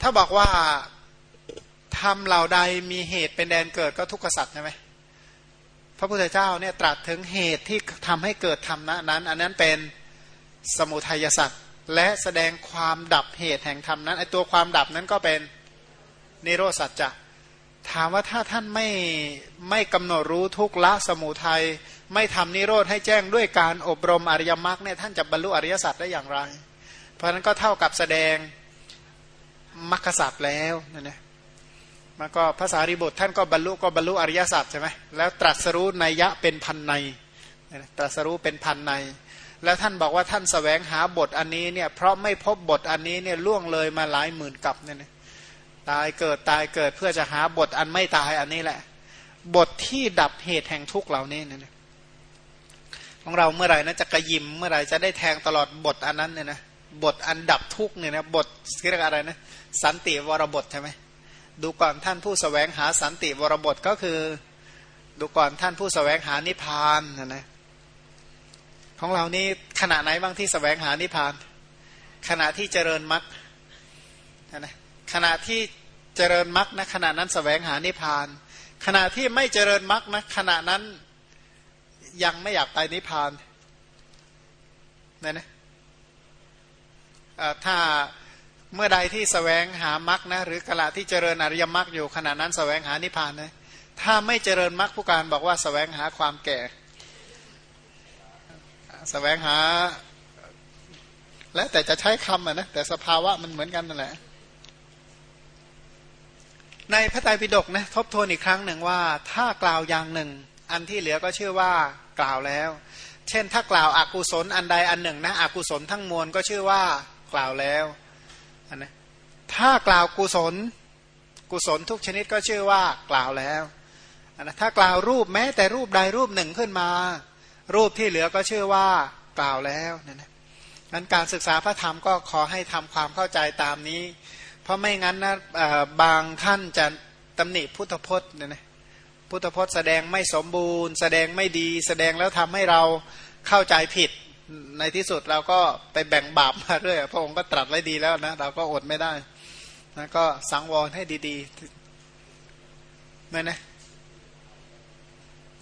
ถ้าบอกว่าทำเหล่าใดมีเหตุเป็นแดนเกิดก็ทุกขสัตว์ใช่ไหมพระพุทธเจ้าเนี่ยตรัสถึงเหตุที่ทำให้เกิดธรรมนั้น อันนั้นเป็นสมุทัยสัตว์และแสดงความดับเหตุแห่งธรรมนั้นไอตัวความดับนั้นก็เป็นนิโรสัจจะถามว่าถ้าท่านไม่ไม่กำหนดรู้ทุกละสมุทัยไม่ทำนิโรธให้แจ้งด้วยการอบรมอริยมรรคเนี่ยท่านจะบรรลุอริยสัจได้อย่างไร เพราะนั้นก็เท่ากับแสดง มรรคสัจแล้วนั่นนะมันก็ภาษาริบุตรท่านก็บรรลุก็บรรลุอริยสัจใช่ไหมแล้วตรัสรู้นัยยะเป็นพันในตรัสรู้เป็นพันใน แล้วท่านบอกว่าท่านสแสวงหาบทอันนี้เนี่ยเพราะไม่พบบทอันนี้เนี่ยล่วงเลยมาหลายหมื่นกับเนี่ยตายเกิดตายเกิดเพื่อจะหาบทอันไม่ตายอันนี้แหละ บทที่ดับเหตุแห่งทุกเหล่านี้เนี่ยของเราเมื่อไหร่นะจะกระยิมเมื่อไหร่จะได้แทงตลอดบทอันนั้นเนี่ยนะบทอันดับทุกเนี่ยนะบทเรียกอะไรนะ สันติวรบทใช่ไหมดูก่อนท่านผู้สแสวงหาสันติวรบทก็คือ ดูก่อนท่านผู้สแสวงหานิพานนะนะของเรานี่ขณะไหนบ้างที่สแสวงหานิพาน ขณะที่เจริญมรรคนะขณะที่เจริญมรรคนะขณะนั้นสแสวงหานิพพาน ขณะที่ไม่เจริญมรรคนะขณะนั้นยังไม่อยากไปนิพพานนะนะถ้า เมื่อใดที่สแสวงหามรรคนะหรือขณะที่เจริญอริยมรรคอยู่ขณะนั้นสแสวงหานิพพานนะถ้าไม่เจริญมรรคผู้การบอกว่าสแสวงหาความแก่แสวงหา และแต่จะใช้คำอะนะแต่สภาวะมันเหมือนกันนั่นแหละในพระไตรปิฎกนะทบทวนอีกครั้งหนึ่งว่า ถ้ากล่าวอย่างหนึ่ง อันที่เหลือก็ชื่อว่ากล่าวแล้ว เช่นถ้ากล่าวอากุศลอันใดอันหนึ่งนะอกุศลทั้งมวลก็ชื่อว่ากล่าวแล้ว นนะถ้ากล่าวกุศล กุศลทุกชนิดก็ชื่อว่ากล่าวแล้วนะถ้ากล่าวรูปแม้แต่รูปใดรูปหนึ่งขึ้นมา รูปที่เหลือก็ชื่อว่ากล่าวแล้วนั่นนะนั้นการศึกษาพระธรรมก็ขอให้ทำความเข้าใจตามนี้ เพราะไม่งั้นนะบางท่านจะตำหนิพุทธพจน์เนี่ยนะพุทธพจน์แสดงไม่สมบูรณ์ แสดงไม่ดี แสดงแล้วทำให้เราเข้าใจผิด ในที่สุดเราก็ไปแบ่งบาปมาเรื่อยพระองค์ก็ตรัสไว้ดีแล้วนะ เราก็อดไม่ได้นะก็สังวรให้ดีๆนั่นนะ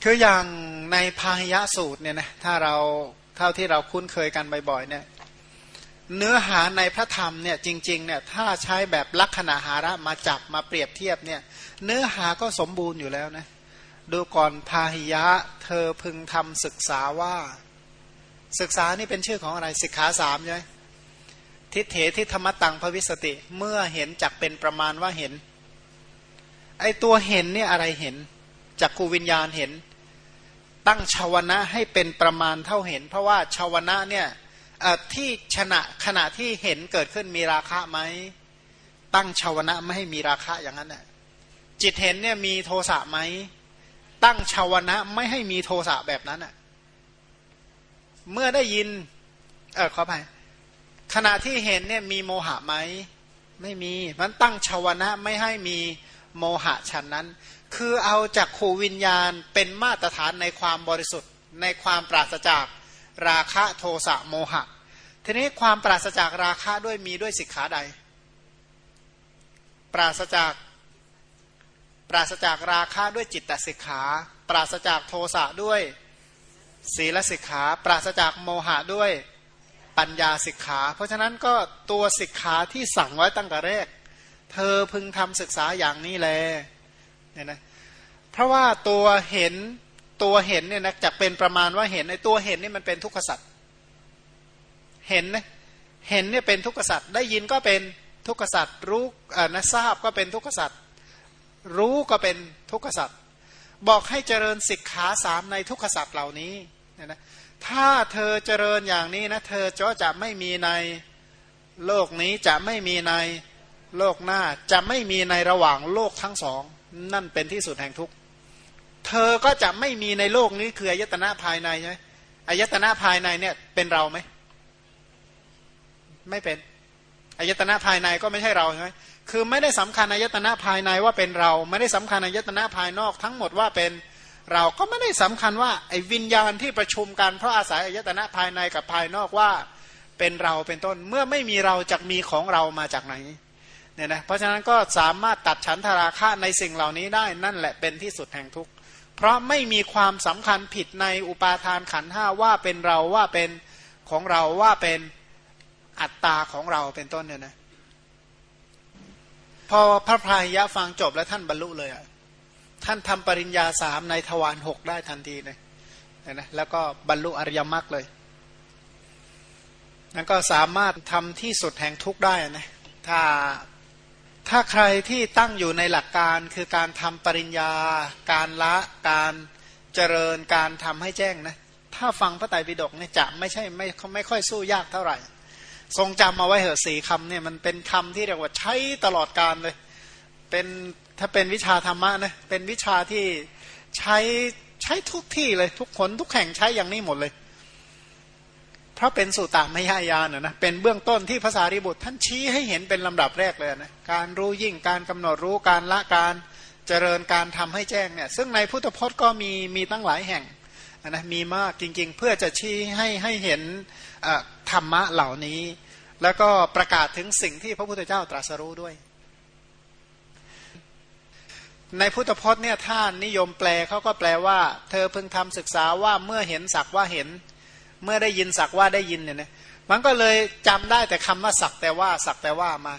คืออย่างในพาหยะสูตรเนี่ยนะถ้าเราเท่าที่เราคุ้นเคยกันบ่อยๆเนี่ยเนื้อหาในพระธรรมเนี่ยจริงๆเนี่ยถ้าใช้แบบลักษณะหาระมาจับมาเปรียบเทียบเนี่ยเนื้อหาก็สมบูรณ์อยู่แล้วนะดูก่อนพาหิยะ เธอพึงทำศึกษาว่า ศึกษานี่เป็นชื่อของอะไรสิกขาสามใช่ไหมทิเถทิธรรมตังพวิสติ เมื่อเห็นจักเป็นประมาณว่าเห็น ไอตัวเห็นเนี่ยอะไรเห็นจักกูวิญญาณเห็น ตั้งชาวนะให้เป็นประมาณเท่าเห็น เพราะว่าชาวนะเนี่ยที่ขณะขณะที่เห็นเกิดขึ้นมีราคะไหมตั้งชาวนะไม่ให้มีราคะอย่างนั้นน่ะจิตเห็นเนี่ยมีโทสะไหมตั้งชาวนะไม่ให้มีโทสะแบบนั้นน่ะ เมื่อได้ยิน เออขอไปขณะที่เห็นเนี่ยมีโมหะไหมไม่มีมันตั้งชาวนะไม่ให้มีโมหะฉันนั้น คือเอาจากขูวิญญาณเป็นมาตรฐานในความบริสุทธิ์ ในความปราศจากราคะโทสะโมหะ ทีนี้ความปราศจากราคะด้วยมีด้วยสิกขาใด ปราศจากปราศจากราคะด้วยจิตตสิกขา ปราศจากโทสะด้วย ศีลสิกขา ปราศจากโมหะด้วยปัญญาสิกขา เพราะฉะนั้นก็ตัวสิกขาที่สั่งไว้ตั้งแต่แรก เธอพึงทำศึกษาอย่างนี้แลเนี่ยนะเพราะว่าตัวเห็นตัวเห็นเนี่ยนะจะเป็นประมาณว่าเห็นในตัวเห็นนี่มันเป็นทุกขสัตว์เห็นนะเห็นเนี่ยเป็นทุกขสัตว์ได้ยินก็เป็นทุกขสัตว์รู้อ่านะทราบก็เป็นทุกขสัตว์รู้ก็เป็นทุกขสัตว์บอกให้เจริญสิกขาสามในทุกขสัตว์เหล่านี้ เนี่ยนะถ้าเธอเจริญอย่างนี้นะเธอจะจะไม่มีในโลกนี้จะไม่มีในโลกหน้าจะไม่มีในระหว่างโลกทั้งสอง นั่นเป็นที่สุดแห่งทุกข์เธอก็จะไม่มีในโลกนี้คืออายตนะภายในใช่ไหมอายตนะภายในเนี่ยเป็นเราไหมไม่เป็นอายตนะภายในก็ไม่ใช่เราใช่ไหมคือไม่ได้สำคัญอายตนะภายในว่าเป็นเรา ไม่ได้สำคัญอายตนะภายนอกทั้งหมดว่าเป็นเเราก็ไม่ได้สำคัญว่าไอ้วิญญาณที่ประชุมกันเพราะอาศัยอายตนะภายในกับภายนอกว่าเป็นเราเป็นต้นเมื่อไม่มีเราจะมีของเรามาจากไหนเนี่ยนะเพราะฉะนั้นก็สามารถตัดฉันทราคะในสิ่งเหล่านี้ได้นั่นแหละเป็นที่สุดแห่งทุกข์เพราะไม่มีความสำคัญผิดในอุปาทานขันห้าว่าเป็นเราว่าเป็นของเราว่าเป็นอัตตาของเราเป็นต้นเนี่ยนะพอพระพายยะฟังจบแล้วท่านบรรลุเลยอะ ท่านทำปริญญาสามในทวารหกได้ทันทีเลยนะแล้วก็บรรลุอริยมรรคเลยนั่นก็สามารถทำที่สุดแห่งทุกได้นะถ้าถ้าใครที่ตั้งอยู่ในหลักการคือการทำปริญญา การละการเจริญการทำให้แจ้งนะถ้าฟังพระไตรปิฎกเนี่ยจะไม่ใช่ไม่ไม่ค่อยสู้ยากเท่าไหร่ ทรงจำมาไว้เหอะสี่คำเนี่ยมันเป็นคำที่เรียกว่าใช้ตลอดการเลย เป็น ถ้าเป็นวิชาธรรมะนะเป็นวิชาที่ใช้ใช้ทุกที่เลยทุกคนทุกแห่งใช้อย่างนี้หมดเลย เพราะเป็นสุตตามยายานนะเป็นเบื้องต้นที่ภาษาริบุตรท่านชี้ให้เห็นเป็นลำดับแรกเลยนะการรู้ยิ่งการกำหนดรู้การละการเจริญการทำให้แจ้งเนี่ยซึ่งในพุทธพจน์ก็มีมีตั้งหลายแห่งนะมีมากจริง ๆ เพื่อจะชี้ให้ให้เห็นธรรมะเหล่านี้ แล้วก็ประกาศถึงสิ่งที่พระพุทธเจ้าตรัสรู้ด้วย ในพุทธพจน์เนี่ยท่านนิยมแปลเขาก็แปลว่า เธอพึงทำศึกษาว่าเมื่อเห็นสักว่าเห็น เมื่อได้ยินสักว่าได้ยินเนี่ยนะมันก็เลยจำได้แต่คำว่าสักแต่ว่าสักแต่ว่ามา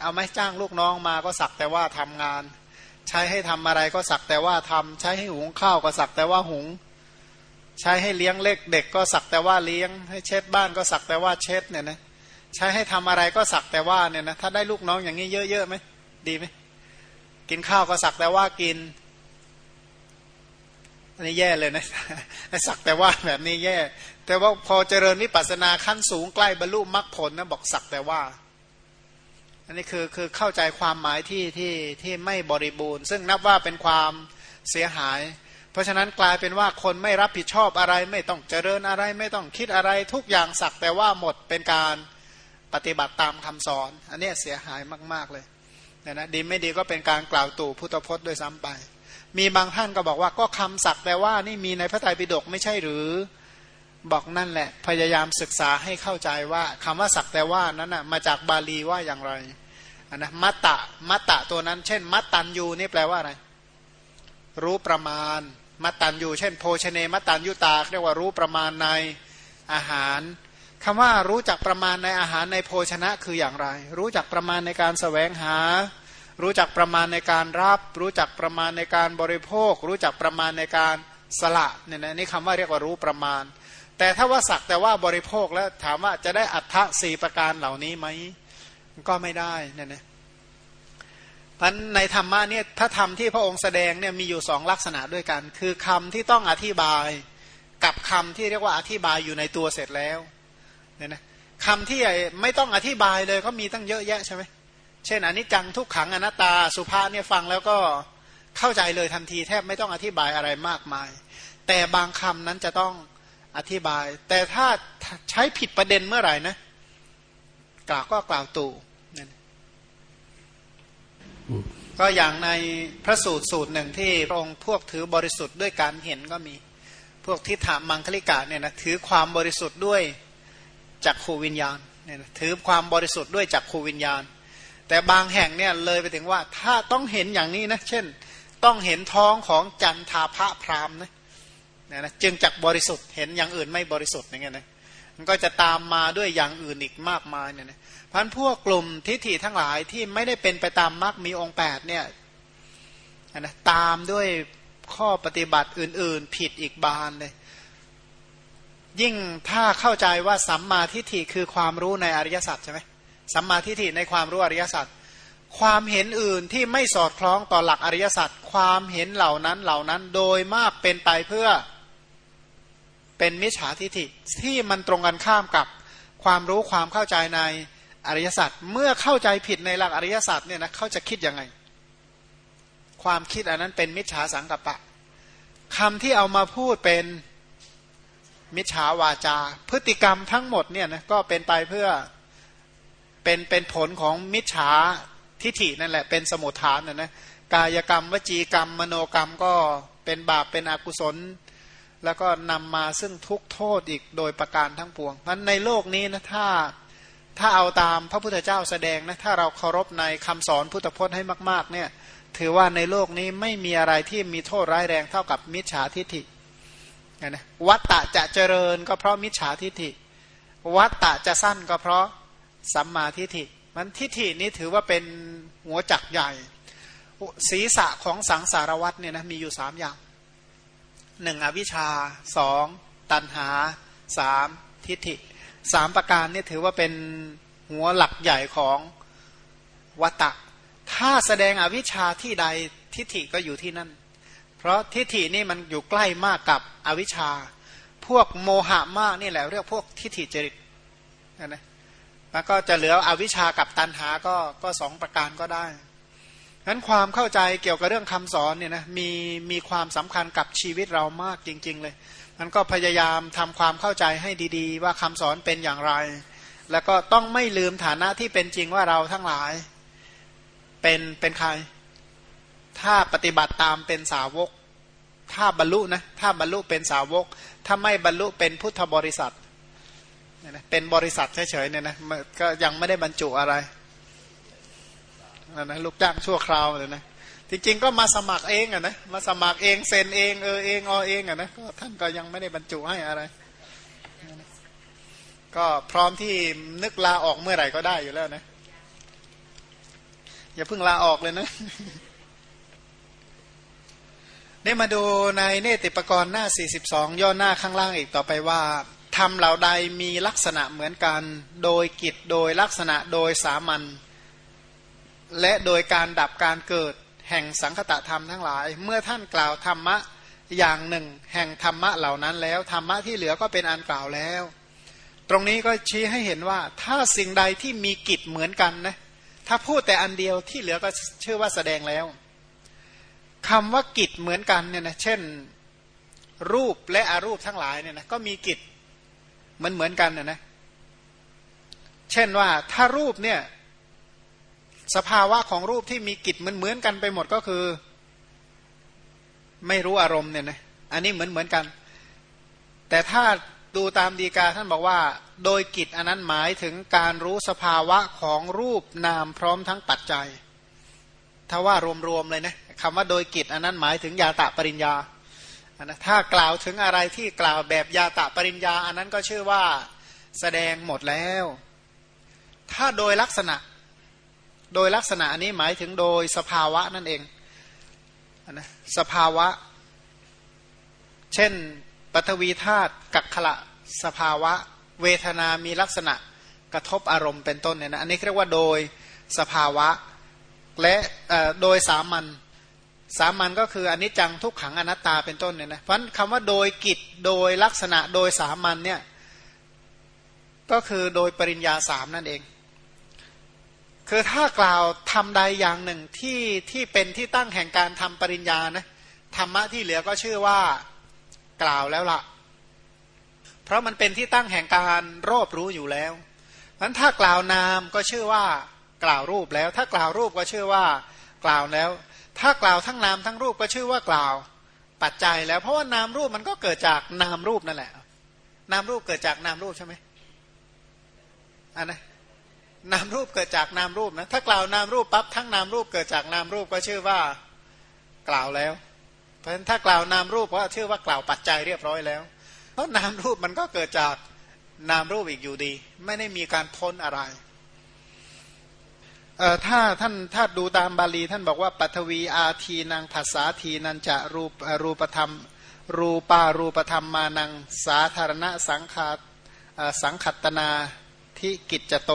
เอาไหมจ้างลูกน้องมาก็สักแต่ว่าทำงาน ใช้ให้ทำอะไรก็สักแต่ว่าทำใช้ให้หุงข้าวก็สักแต่ว่าหุง ใช้ให้เลี้ยงเล็กเด็กก็สักแต่ว่าเลี้ยง ให้เช็ดบ้านก็สักแต่ว่าเช็ดเนี่ยนะใช้ให้ทำอะไรก็สักแต่ว่าเนี่ยนะถ้าได้ลูกน้องอย่างนี้เยอะๆไหมดีไหม กินข้าวก็สักแต่ว่ากิน อันนี้แย่เลยนะสักแต่ว่าแบบนี้แย่ แต่ว่าพอเจริญวิปัสสนาขั้นสูงใกล้บรรลุมรรคผลนะบอกสักแต่ว่า อันนี้คือคือเข้าใจความหมายที่ที่ที่ไม่บริบูรณ์ ซึ่งนับว่าเป็นความเสียหาย เพราะฉะนั้นกลายเป็นว่าคนไม่รับผิดชอบอะไร ไม่ต้องเจริญอะไร ไม่ต้องคิดอะไรทุกอย่างสักแต่ว่าหมดเป็นการปฏิบัติตามคำสอน อันนี้เสียหายมาก ๆเลย นะนะดีไม่ดีก็เป็นการกล่าวตู่พุทธพจน์ด้วยซ้ำไป มีบางท่านก็บอกว่าก็คำศักแต่ว่านี่มีในพระไตรปิฎกไม่ใช่หรือ บอกนั่นแหละ พยายามศึกษาให้เข้าใจว่าคำว่าสักแต่ว่านั้นนะมาจากบาลีว่าอย่างไรนะมัตตะมัตตะตัวนั้น เช่น มัตตันยูนี่แปลว่าอะไร รู้ประมาณ มัตตันยูเช่น โภชเนมัตตันยุตาเรียกว่ารู้ประมาณในอาหาร คำว่ารู้จักประมาณในอาหารในโภชนะคืออย่างไร รู้จักประมาณในการสแสวงหา รู้จักประมาณในการรับ รู้จักประมาณในการบริโภค รู้จักประมาณในการสละเนี่ยนะนี่คำว่าเรียกว่ารู้ประมาณ แต่ถ้าว่าสักแต่ว่าบริโภคแล้วถามว่าจะได้อัฏฐสี่ประการเหล่านี้ไหมก็ไม่ได้เนี่ยนะพันในธรรมะเนี่ยถ้าธรรมที่พระองค์แสดงเนี่ยมีอยู่สองลักษณะด้วยกัน คือคำที่ต้องอธิบายกับคำที่เรียกว่าอธิบายอยู่ในตัวเสร็จแล้ว เนี่ยนะคำที่ไม่ต้องอธิบายเลยก็มีตั้งเยอะแยะใช่ไหมเช่นอนิจจังทุกขังอนัตตาสุภาเนี่ยฟังแล้วก็เข้าใจเลยทันทีแทบไม่ต้องอธิบายอะไรมากมาย แต่บางคำนั้นจะต้องอธิบาย แต่ถ้าใช้ผิดประเด็นเมื่อไหร่นะกล่าวก็กล่าวตู่ก็อย่างในพระสูตรสูตรหนึ่งที่พระองค์พวกถือบริสุทธิ์ด้วยการเห็นก็มี พวกที่ถามมังคลิกาเนี่ยนะถือความบริสุทธิ์ด้วย จักขูวิญญาณเนี่ยถือความบริสุทธิ์ด้วยจักขูวิญญาณ แต่บางแห่งเนี่ยเลยไปถึงว่าถ้าต้องเห็นอย่างนี้นะเช่น ต้องเห็นท้องของจันทาพระพรามนะนะจึงจักบริสุทธิ์เห็นอย่างอื่นไม่บริสุทธิ์อย่างเงี้ยนะมันก็จะตามมาด้วยอย่างอื่นอีกมากมายเนี่ยนะพันพวกกลุ่มทิฏฐิทั้งหลายที่ไม่ได้เป็นไปตามมรรคมีองค์8เนี่ยนะตามด้วยข้อปฏิบัติอื่น ๆ ผิดอีกบานเลย ยิ่งถ้าเข้าใจว่าสัมมาทิฏฐิคือความรู้ในอริยสัจใช่ไหมสัมมาทิฏฐิในความรู้อริยสัจความเห็นอื่นที่ไม่สอดคล้องต่อหลักอริยสัจความเห็นเหล่านั้นเหล่านั้นโดยมากเป็นไปเพื่อเป็นมิจฉาทิฏฐิที่มันตรงกันข้ามกับความรู้ความเข้าใจในอริยสัจเมื่อเข้าใจผิดในหลักอริยสัจเนี่ยนะเขาจะคิดยังไง ความคิดอันนั้นเป็นมิจฉาสังกัปปะคำที่เอามาพูดเป็น มิจฉาวาจา พฤติกรรมทั้งหมดเนี่ยนะก็เป็นไปเพื่อเป็นเป็นผลของมิจฉาทิฐินั่นแหละ เป็นสมุทฐานนะนะกายกรรม วจีกรรม มโนกรรมก็เป็นบาปเป็นอกุศล แล้วก็นำมาซึ่งทุกโทษอีกโดยประการทั้งปวงเพราะในโลกนี้นะถ้าถ้าเอาตามพระพุทธเจ้าแสดงนะถ้าเราเคารพในคำสอนพุทธพจน์ให้มาก ๆ เนี่ย ถือว่าในโลกนี้ไม่มีอะไรที่มีโทษร้ายแรงเท่ากับมิจฉาทิฏฐิ นะวัตตะจะเจริญก็เพราะมิจฉาทิฏฐิ วัตตะจะสั้นก็เพราะสัมมาทิฏฐิ มันทิฏฐินี้ถือว่าเป็นหัวจักใหญ่ ศีรษะของสังสารวัตเนี่ยนะมีอยู่สามอย่างหนึ่งอวิชชาสองตันหาสามทิฏฐิสามประการนี่ถือว่าเป็นหัวหลักใหญ่ของวัตตะ ถ้าแสดงอวิชชาที่ใดทิฏฐิก็อยู่ที่นั่น ราะทิฏฐินี่มันอยู่ใกล้มากกับอวิชชา พวกโมหะมากนี่แหละเรียกพวกทิฏฐิจริตนะแล้วก็จะเหลืออวิชชากับตันหาก็ก็สองประการก็ได้นั้นความเข้าใจเกี่ยวกับเรื่องคำสอนเนี่ยนะมีมีความสำคัญกับชีวิตเรามากจริง ๆ เลยมันก็พยายามทำความเข้าใจให้ดีๆ ว่าคำสอนเป็นอย่างไร แล้วก็ต้องไม่ลืมฐานะที่เป็นจริงว่าเราทั้งหลายเป็นเป็นใคร ถ้าปฏิบัติตามเป็นสาวก ถ้าบรรลุนะถ้าบรรลุเป็นสาวก ถ้าไม่บรรลุเป็นพุทธบริษัทเป็นบริษัทเฉยๆเนี่ยนะก็ยังไม่ได้บรรจุอะไรนะลูกจ้างชั่วคราวเลยนะจริงๆก็มาสมัครเองอะนะมาสมัครเองเซ็นเองเออเองออเองอะนะก็ท่านก็ยังไม่ได้บรรจุให้อะไร ก็พร้อมที่นึกลาออกเมื่อไหร่ก็ได้อยู่แล้วนะอย่าเพิ่งลาออกเลยนะ นี่มาดูในเนติปกรณ์หน้า 42 ย่อหน้าข้างล่างอีกต่อไปว่าทำเหล่าใดมีลักษณะเหมือนกัน โดยกิจโดยลักษณะโดยสามัญและโดยการดับการเกิดแห่งสังคตะธรรมทั้งหลาย เมื่อท่านกล่าวธรรมะอย่างหนึ่ง แห่งธรรมะเหล่านั้นแล้วธรรมะที่เหลือก็เป็นอันกล่าวแล้ว ตรงนี้ก็ชี้ให้เห็นว่าถ้าสิ่งใดที่มีกิจเหมือนกันนะถ้าพูดแต่อันเดียวที่เหลือก็เชื่อว่าแสดงแล้ว คำว่ากิจเหมือนกันเนี่ยนะเช่นรูปและอรูปทั้งหลายเนี่ยนะก็มีกิจเหมือนเหมือนกันนะนะเช่นว่าถ้ารูปเนี่ยสภาวะของรูปที่มีกิจเหมือนเหมือนกันไปหมดก็คือ ไม่รู้อารมณ์เนี่ยนะอันนี้เหมือนเหมือนกัน แต่ถ้าดูตามดีกาท่านบอกว่า โดยกิจอันนั้นหมายถึงการรู้สภาวะของรูปนามพร้อมทั้งปัจจัย ถ้าว่ารวมๆเลยนะ คำว่าโดยกิจอันนั้นหมายถึงยาตะปริญญานะถ้ากล่าวถึงอะไรที่กล่าวแบบยาตะปริญญา อันนั้นก็ชื่อว่าแสดงหมดแล้ว ถ้าโดยลักษณะ โดยลักษณะนี้หมายถึงโดยสภาวะนั่นเองนะสภาวะ เช่นปฐวีธาตุกักขละสภาวะ เวทนามีลักษณะกระทบอารมณ์เป็นต้นเนี่ยนะอันนี้เรียกว่าโดยสภาวะและโดยสามัญ สามัญก็คืออนิจจังทุกขังอนัตตาเป็นต้นเนี่ยนะเพราะคำว่าโดยกิจโดยลักษณะโดยสามัญเนี่ยก็คือโดยปริญญาสามนั่นเอง คือถ้ากล่าวทำใดอย่างหนึ่งที่ที่เป็นที่ตั้งแห่งการทำปริญญานะธรรมะที่เหลือก็ชื่อว่ากล่าวแล้วละ่ะเพราะมันเป็นที่ตั้งแห่งการรอบรู้อยู่แล้วนั้นถ้ากล่าวนามก็ชื่อว่ากล่าวรูปแล้ว ถ้ากล่าวรูปก็ชื่อว่ากล่าวแล้ว ถ้ากล่าวทั้งนามทั้งรูปก็ชื่อว่ากล่าวปัจจัยแล้วเพราะว่านามรูปมันก็เกิดจากนามรูปนั่นแหละ นามรูปเกิดจากนามรูปใช่ไหมอันนะนามรูปเกิดจากนามรูปนะถ้ากล่าวนามรูปปั๊บทั้งนามรูปเกิดจากนามรูปก็ชื่อว่ากล่าวแล้ว เพราะฉะนั้นถ้ากล่าวนามรูปก็ชื่อว่ากล่าวปัจจัยเรียบร้อยแล้วเพราะนามรูปมันก็เกิดจากนามรูปอีกอยู่ดี ไม่ได้มีการพ้นอะไร ถ้าท่านถ้าดูตามบาลีท่านบอกว่าปัทวีอาทีนางภาษาทีนันจะรูปรูปธรรม รูปารูปธรรมมานังสาธารณสังขาสังขัตนาทิกิจจโต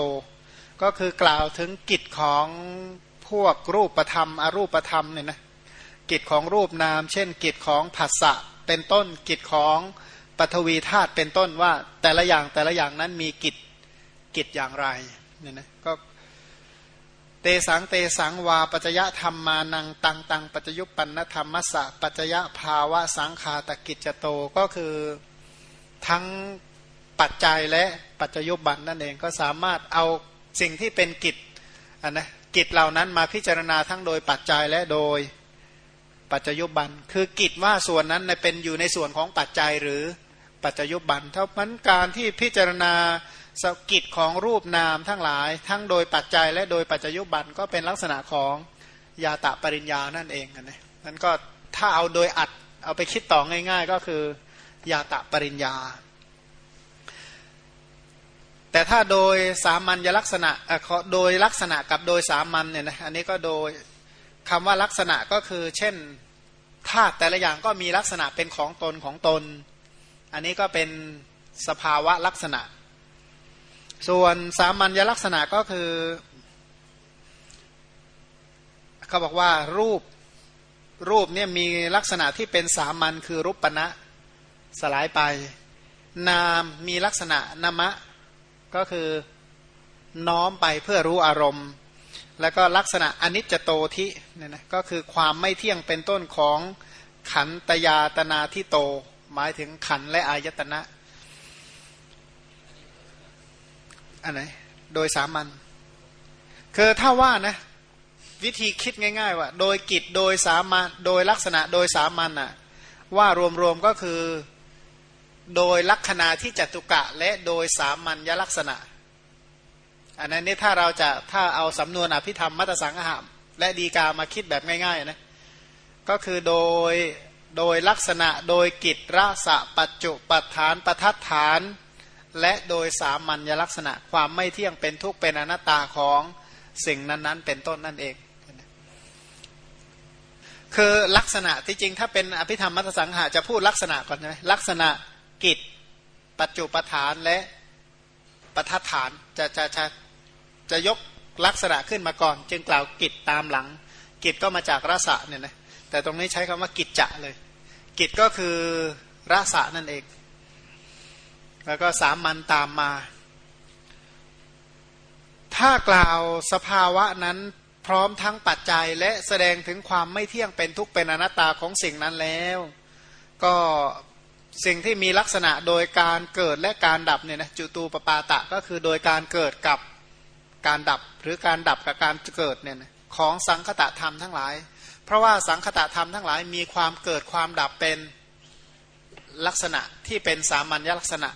ก็คือกล่าวถึงกิจของพวกรูปธรรมอรูปธรรมเนี่ยนะกิจของรูปนาม เช่น กิจของผัสสะเป็นต้นกิจของปฐวีธาตุเป็นต้นว่าแต่ละอย่างแต่ละอย่างนั้นมีกิจกิจอย่างไรเนี่ยนะก็ เตสังเตสังวาปัจยะธรรมมานังตังตังปัจยุปันนธรรมสะปัจยะภาวะสังขาตกิจโตก็คือทั้งปัจจัยและปัจยุบันนั่นเองก็สามารถเอาสิ่งที่เป็นกิจนนะกิจเหล่านั้นมาพิจารณาทั้งโดยปัจจัยและโดยปัจจยุบันคือกิจว่าส่วนนั้นเป็นอยู่ในส่วนของปัจจัยหรือปัจจยุบันเท่านั้นการที่พิจารณา สกิจของรูปนามทั้งหลาย ทั้งโดยปัจจัยและโดยปัจจยุบันก็เป็นลักษณะของยาตะปริญญานั่นเองนะนั่นก็ถ้าเอาโดยอัดเอาไปคิดต่อง่ายๆ ก็คือยาตะปริญญา แต่ถ้าโดยสามัญลักษณะโดยลักษณะกับโดยสามัญเนี่ยนะอันนี้ก็โดยคำว่าลักษณะก็คือเช่นธาตุแต่ละอย่างก็มีลักษณะเป็นของตนของตน อันนี้ก็เป็นสภาวะลักษณะ ส่วนสามัญลักษณะก็คือ เขาบอกว่ารูปรูปเนี่ยมีลักษณะที่เป็นสามัญคือรูปปณะสลายไป นามมีลักษณะนามะก็คือน้อมไปเพื่อรู้อารมณ์ แล้วก็ลักษณะอนิจจโตทิเนี่ยนะก็คือความไม่เที่ยงเป็นต้นของขันตยาตนาทิโต หมายถึงขันและอายตนะ อันไหนโดยสามัญคือถ้าว่านะวิธีคิดง่าย ๆ ว่า โดยกิจโดยสามัญโดยลักษณะโดยสามัญน่ะว่ารวมๆก็คือโดยลักษณะที่จตุกะและโดยสามัญยลักษณะ อันนั้นนี่ถ้าเราจะถ้าเอาสำนวนอภิธรรมมัตสังหามและดีกามาคิดแบบง่ายๆนะก็คือโดยโดยลักษณะโดยกิจรสะปัจจุปัฏฐานประทัดฐาน และโดยสามัญลักษณะความไม่เที่ยงเป็นทุกข์เป็นอนัตตาของสิ่งนั้นๆ เป็นต้นนั่นเอง คือลักษณะที่จริงถ้าเป็นอภิธรรมมัตสังหะจะพูดลักษณะก่อนใช่ไหมลักษณะกิจ ปัจจุปฐานและประทัดฐานจะจะจะจะยกลักษณะขึ้นมาก่อน จึงกล่าวกิจตามหลัง กิจก็มาจากรสะเนี่ยนะแต่ตรงนี้ใช้คำว่ากิจจะเลย กิจก็คือรสะนั่นเอง แล้วก็สามัญตามมา ถ้ากล่าวสภาวะนั้นพร้อมทั้งปัจจัยและแสดงถึงความไม่เที่ยงเป็นทุกเป็นอนัตตาของสิ่งนั้นแล้ว ก็สิ่งที่มีลักษณะโดยการเกิดและการดับเนี่ยนะจุตูปปาตะก็คือโดยการเกิดกับการดับ หรือการดับกับการเกิดเนี่ยนะของสังคตะธรรมทั้งหลาย เพราะว่าสังคตะธรรมทั้งหลายมีความเกิดความดับเป็นลักษณะที่เป็นสามัญลักษณะ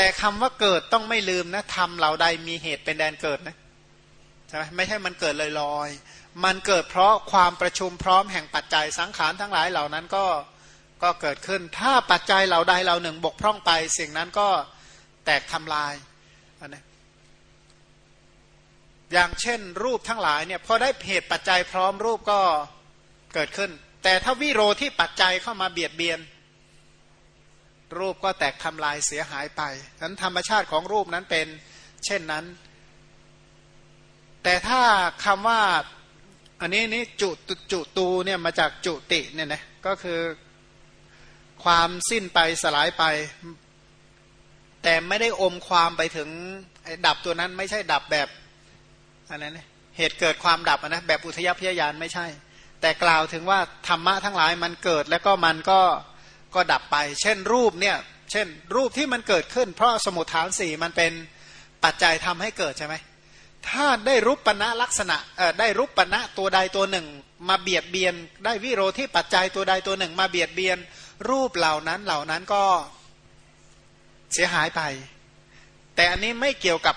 แต่คำว่าเกิดต้องไม่ลืมนะธรรมเหล่าใดมีเหตุเป็นแดนเกิดนะใช่ไหมไม่ใช่มันเกิดลอยๆ มันเกิดเพราะความประชุมพร้อมแห่งปัจจัยสังขารทั้งหลายเหล่านั้นก็ก็เกิดขึ้น ถ้าปัจจัยเหล่าใดเหล่าหนึ่งบกพร่องไป สิ่งนั้นก็แตกทำลายนะอย่างเช่น รูปทั้งหลายเนี่ยพอได้เหตุปัจจัยพร้อมรูปก็เกิดขึ้น แต่ถ้าวิโรที่ปัจจัยเข้ามาเบียดเบียน รูปก็แตกทำลายเสียหายไปนั้นธรรมชาติของรูปนั้นเป็นเช่นนั้น แต่ถ้าคำว่าอันนี้นี่จุจุตูเนี่ยมาจากจุติเนี่ยนะก็คือความสิ้นไปสลายไป แต่ไม่ได้อมความไปถึงดับตัวนั้นไม่ใช่ดับแบบอันนั้นนะเหตุเกิดความดับนะแบบอุทยพยายานไม่ใช่ แต่กล่าวถึงว่าธรรมะทั้งหลายมันเกิดแล้วก็มันก็ ก็ดับไป เช่นรูปเนี่ย เช่นรูปที่มันเกิดขึ้น เพราะสมุทฐานสี่มันเป็นปัจจัยทำให้เกิดใช่ไหม ถ้าได้รูปปณะลักษณะได้รูปปณะตัวใดตัวหนึ่ง มาเบียดเบียน ได้วิโรที่ปัจจัยตัวใดตัวหนึ่ง มาเบียดเบียน รูปเหล่านั้นเหล่านั้นก็เสียหายไป แต่อันนี้ไม่เกี่ยวกับ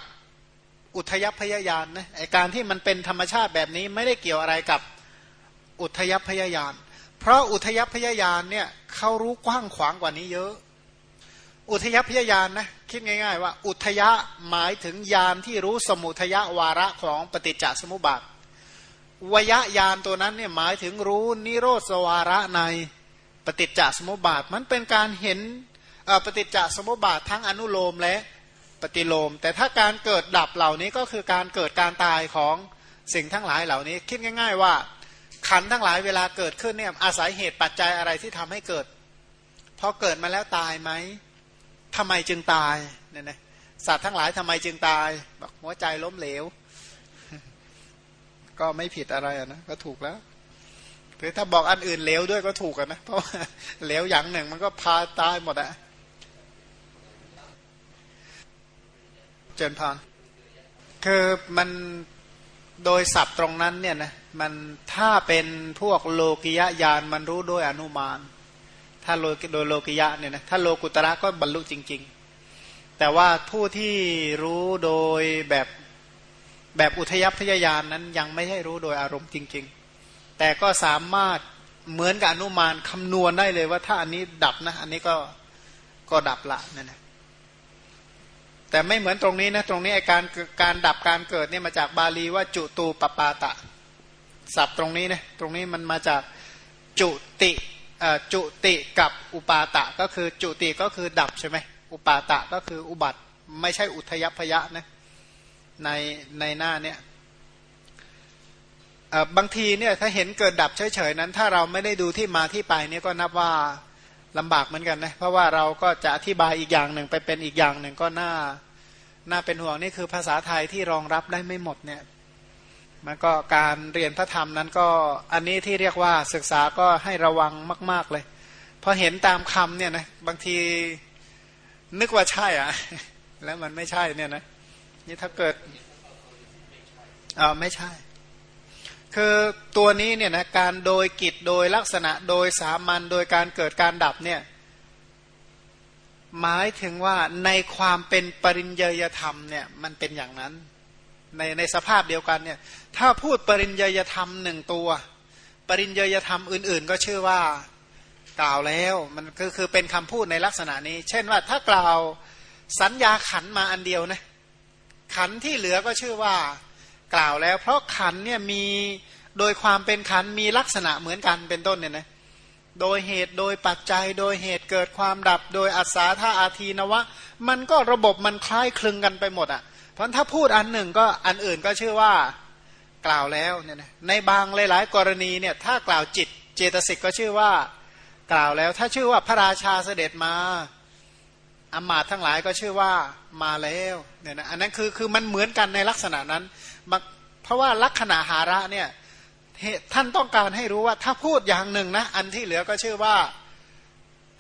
อุทยพยายานนะไอการที่มันเป็นธรรมชาติแบบนี้ไม่ได้เกี่ยวอะไรกับอุทยพยายาน เพราะอุทยพยายานเนี่ยเขารู้กว้างขวางกว่านี้เยอะ อุทยพยายานนะคิดง่าย ๆ ว่า อุทยะหมายถึงยานที่รู้สมุทยวาระของปฏิจจสมุปบาทวยยานตัวนั้นเนี่ยหมายถึงรู้นิโรธสวาระในปฏิจจสมุปบาท มันเป็นการเห็นปฏิจจสมุปบาททั้งอนุโลมและปฏิโลม แต่ถ้าการเกิดดับเหล่านี้ก็คือการเกิดการตายของสิ่งทั้งหลายเหล่านี้ คิดง่าย ๆ ว่า ขันทั้งหลายเวลาเกิดขึ้นเนี่ยอาศัยเหตุปัจจัยอะไรที่ทำให้เกิดพอเกิดมาแล้วตายไหมทำไมจึงตายเนี่ยนะสัตว์ทั้งหลายทำไมจึงตายบอกหัวใจล้มเหลว ก็ไม่ผิดอะไรนะก็ถูกแล้วหรือถ้าบอกอันอื่นเหลวด้วยก็ถูกกันนะเพราะเหลวอย่างหนึ่งมันก็พาตายหมดอะเจนพานคือมัน โดยศัพท์ตรงนั้นเนี่ยนะมันถ้าเป็นพวกโลกิยะยานมันรู้ด้วยอนุมาน ถ้าโลโดยโลกิยะเนี่ยนะถ้าโลกุตระก็บรรลุจริง ๆ แต่ว่าผู้ที่รู้โดยแบบแบบอุทยพยายานนั้นยังไม่ใช่รู้โดยอารมณ์จริง ๆ แต่ก็สามารถเหมือนกับอนุมานคำนวณได้เลยว่าถ้าอันนี้ดับนะ อันนี้ก็ก็ดับละนั่นนะ แต่ไม่เหมือนตรงนี้นะตรงนี้ไอการการดับการเกิดเนี่ยมาจากบาลีว่าจุตูปปาตะศัพท์ตรงนี้นะตรงนี้มันมาจากจุติจุติกับอุปาตะก็คือจุติก็คือดับใช่ไหมอุปาตะก็คืออุบัติไม่ใช่อุทยพยะนะในในหน้าเนี่ยบางทีเนี่ยถ้าเห็นเกิดดับเฉยๆนั้น ถ้าเราไม่ได้ดูที่มาที่ไปเนี่ยก็นับว่า ลำบากเหมือนกันนะเพราะว่าเราก็จะอธิบายอีกอย่างหนึ่งไปเป็นอีกอย่างหนึ่งก็น่าน่าเป็นห่วงนี่คือภาษาไทยที่รองรับได้ไม่หมดเนี่ยมันก็การเรียนพระธรรมนั้นก็อันนี้ที่เรียกว่าศึกษาก็ให้ระวังมาก ๆเลยพอเห็นตามคำเนี่ยนะบางทีนึกว่าใช่อะแล้วมันไม่ใช่เนี่ยนะนี่ถ้าเกิดอ่าไม่ใช่ คือตัวนี้เนี่ยนะการโดยกิจโดยลักษณะโดยสามัญโดยการเกิดการดับเนี่ยหมายถึงว่าในความเป็นปริญญยธรรมเนี่ยมันเป็นอย่างนั้น ในในสภาพเดียวกันเนี่ยถ้าพูดปริญญยธรรมหนึ่งตัว ปริญญยธรรมอื่น ๆ ก็ชื่อว่ากล่าวแล้วมันก็คือเป็นคำพูดในลักษณะนี้ เช่นว่าถ้ากล่าวสัญญาขันมาอันเดียวนะขันที่เหลือก็ชื่อว่า กล่าวแล้ว เพราะขันเนี่ยมีโดยความเป็นขันมีลักษณะเหมือนกันเป็นต้นเนี่ยนะโดยเหตุโดยปัจจัยโดยเหตุเกิดความดับ โดยอัศาธาอาทีนวะ มันก็ระบบมันคล้ายคลึงกันไปหมดอะ่ะ เพราะถ้าพูดอันหนึ่งก็อันอื่นก็ชื่อว่ากล่าวแล้วเนี่ยนะในบางหลายๆ กรณีเนี่ยถ้ากล่าวจิตเจตสิกก็ชื่อว่ากล่าวแล้ว ถ้าชื่อว่าพระราชาเสด็จมา อมาตทั้งหลายก็ชื่อว่ามาแล้วเนี่ยนะอันนั้นคือคือมันเหมือนกันในลักษณะนั้น เพราะว่าลักษณะหาระเนี่ยท่านต้องการให้รู้ว่าถ้าพูดอย่างหนึ่งนะ อันที่เหลือก็ชื่อว่า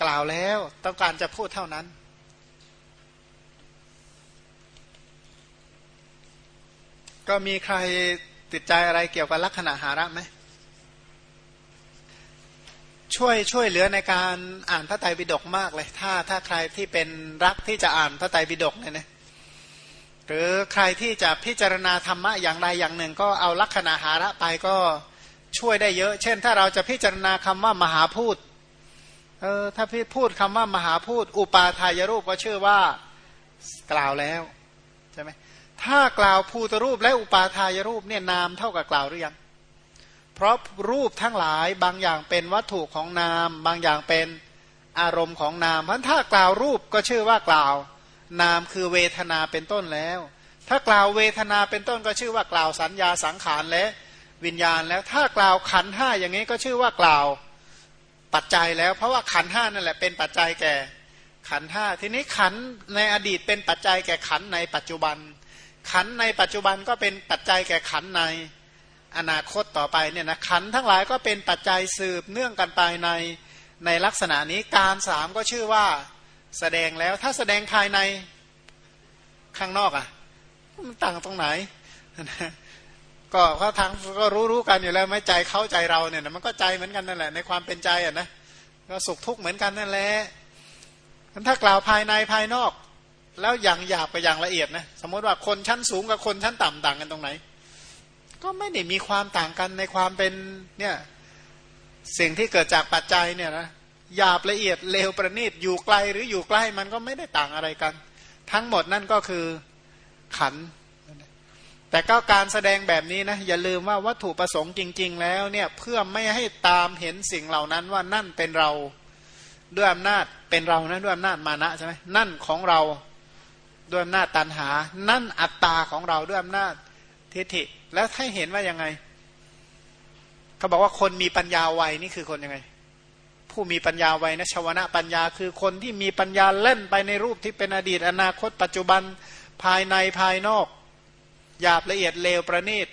กล่าวแล้วต้องการจะพูดเท่านั้น ก็มีใครติดใจอะไรเกี่ยวกับลักษณะหาระไหม ช่วยช่วยเหลือในการอ่านพระไตรปิฎกมากเลย ถ้าถ้าใครที่เป็นรักที่จะอ่านพระไตรปิฎกเนี่ยนะหรือใครที่จะพิจารณาธรรมะอย่างใดอย่างหนึ่ง ก็เอาลักษณะหาระไปก็ช่วยได้เยอะ เช่น ถ้าเราจะพิจารณาคำว่ามหาพูดเออถ้าพี่พูดคำว่ามหาพูด อุปาทายรูปก็ชื่อว่ากล่าวแล้วใช่ไหมถ้ากล่าวภูตรูปและอุปาทายรูปเนี่ยนามเท่ากับกล่าวหรือยัง เพราะรูปทั้งหลายบางอย่างเป็นวัตถุของนาม บางอย่างเป็นอารมณ์ของนามเพราะถ้ากล่าวรูปก็ชื่อว่ากล่าว นามคือเวทนาเป็นต้นแล้ว ถ้ากล่าวเวทนาเป็นต้นก็ชื่อว่ากล่าวสัญญาสังขารและวิญญาณแล้วถ้ากล่าวขันห้าอย่างนี้ก็ชื่อว่ากล่าวปัจจัยแล้วเพราะว่าขันห้านั่นแหละเป็นปัจจัยแก่ขันห้าทีนี้ขันในอดีตเป็นปัจจัยแก่ขันในปัจจุบัน ขันในปัจจุบันก็เป็นปัจจัยแก่ขันใน อนาคตต่อไปเนี่ยนะขันทั้งหลายก็เป็นปัจจัยสืบเนื่องกันไปในในลักษณะนี้การสามก็ชื่อว่าแสดงแล้วถ้าแสดงภายในข้างนอกอะ่ะมันต่างตรงไหน ก็เขาทางก็รู้รู้กันอยู่แล้วไม่ใจเข้าใจเราเนี่ยมันก็ใจเหมือนกันนั่นแหละ ในความเป็นใจอะนะก็สุขทุกข์เหมือนกันนั่นแหละถ้ากล่าวภายในภายนอก แล้วอย่างหยาบกับอย่างละเอียดนะสมมติว่าคนชั้นสูงกับคนชั้นต่ำต่างกันตรงไหน ก็ไม่ได้มีความต่างกันในความเป็นเนี่ยสิ่งที่เกิดจากปัจจัยเนี่ยนะหยาบละเอียดเลวประณีตอยู่ไกลหรืออยู่ใกล้มันก็ไม่ได้ต่างอะไรกัน ทั้งหมดนั่นก็คือขัน แต่ก็การแสดงแบบนี้นะอย่าลืมว่าวัตถุประสงค์จริง ๆ แล้วเนี่ยเพื่อไม่ให้ตามเห็นสิ่งเหล่านั้นว่านั่นเป็นเราด้วยอำนาจเป็นเรานะด้วยอำนาจมานะใช่ไหมนั่นของเราด้วยอำนาจตันหา นั่นอัตตาของเราด้วยอำนาจ ทิฏฐิ แล้วให้เห็นว่ายังไงเขาบอกว่าคนมีปัญญาไวนี่คือคนยังไง ผู้มีปัญญาไวนะชาวนะปัญญาคือคนที่มีปัญญาเล่นไปในรูปที่เป็นอดีต อนาคต ปัจจุบันภายในภายนอกหยาบละเอียดเลวประณีต